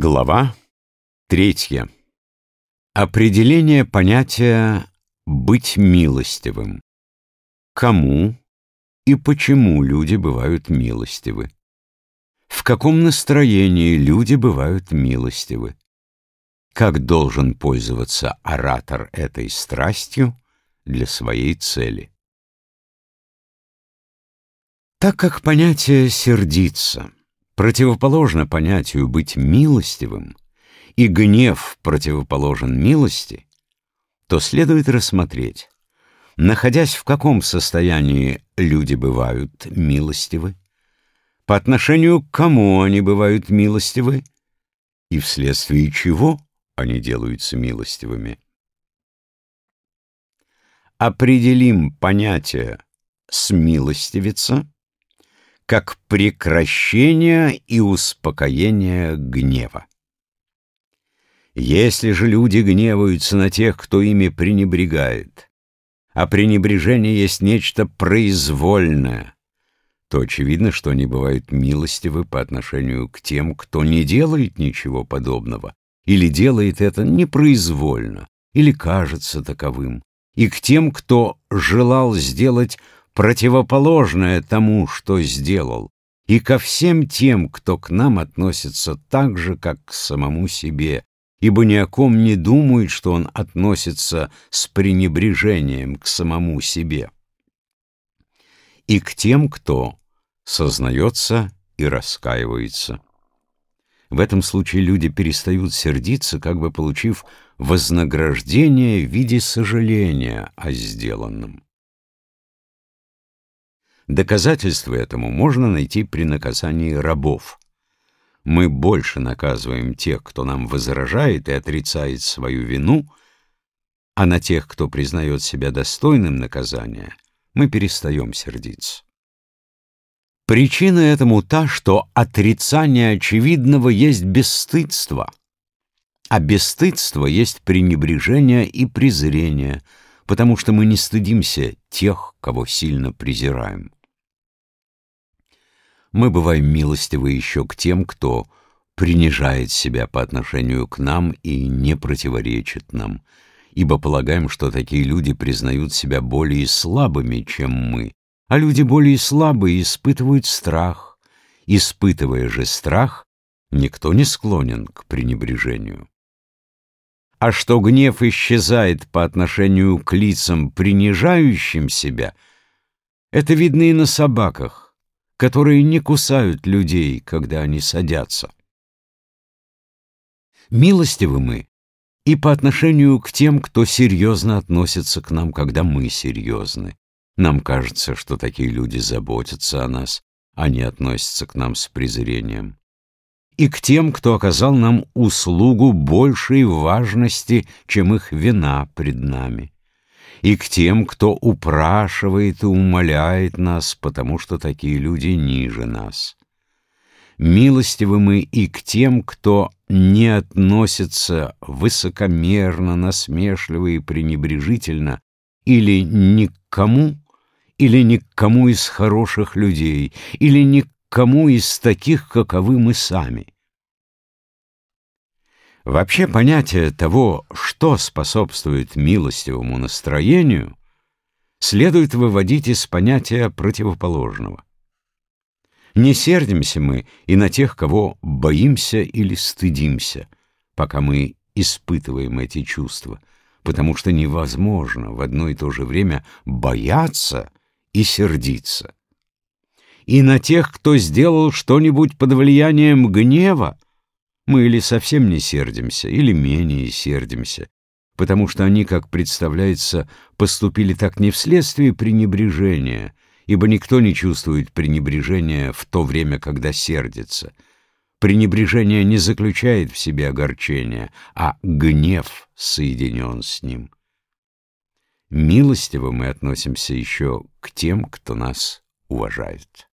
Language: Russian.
Глава третья. Определение понятия «быть милостивым». Кому и почему люди бывают милостивы? В каком настроении люди бывают милостивы? Как должен пользоваться оратор этой страстью для своей цели? Так как понятие «сердиться» противоположно понятию «быть милостивым», и гнев противоположен милости, то следует рассмотреть, находясь в каком состоянии люди бывают милостивы, по отношению к кому они бывают милостивы и вследствие чего они делаются милостивыми. Определим понятие «смилостивиться» как прекращение и успокоение гнева. Если же люди гневаются на тех, кто ими пренебрегает, а пренебрежение есть нечто произвольное, то очевидно, что они бывают милостивы по отношению к тем, кто не делает ничего подобного, или делает это непроизвольно, или кажется таковым, и к тем, кто желал сделать противоположное тому, что сделал, и ко всем тем, кто к нам относится так же, как к самому себе, ибо ни о ком не думает, что он относится с пренебрежением к самому себе. И к тем, кто сознается и раскаивается. В этом случае люди перестают сердиться, как бы получив вознаграждение в виде сожаления о сделанном. Доказательства этому можно найти при наказании рабов. Мы больше наказываем тех, кто нам возражает и отрицает свою вину, а на тех, кто признает себя достойным наказания, мы перестаем сердиться. Причина этому та, что отрицание очевидного есть бесстыдство, а бесстыдство есть пренебрежение и презрение, потому что мы не стыдимся тех, кого сильно презираем мы бываем милостивы еще к тем, кто принижает себя по отношению к нам и не противоречит нам, ибо полагаем, что такие люди признают себя более слабыми, чем мы, а люди более слабые испытывают страх. Испытывая же страх, никто не склонен к пренебрежению. А что гнев исчезает по отношению к лицам, принижающим себя, это видно и на собаках которые не кусают людей, когда они садятся. Милостивы мы и по отношению к тем, кто серьезно относится к нам, когда мы серьезны. Нам кажется, что такие люди заботятся о нас, они относятся к нам с презрением. И к тем, кто оказал нам услугу большей важности, чем их вина пред нами и к тем, кто упрашивает и умоляет нас, потому что такие люди ниже нас. Милостивы мы и к тем, кто не относится высокомерно, насмешливо и пренебрежительно или ни к кому, или ни к кому из хороших людей, или ни к кому из таких, каковы мы сами. Вообще понятие того, что способствует милостивому настроению, следует выводить из понятия противоположного. Не сердимся мы и на тех, кого боимся или стыдимся, пока мы испытываем эти чувства, потому что невозможно в одно и то же время бояться и сердиться. И на тех, кто сделал что-нибудь под влиянием гнева, мы или совсем не сердимся, или менее сердимся, потому что они, как представляется, поступили так не вследствие пренебрежения, ибо никто не чувствует пренебрежения в то время, когда сердится. Пренебрежение не заключает в себе огорчения, а гнев соединен с ним. Милостиво мы относимся еще к тем, кто нас уважает.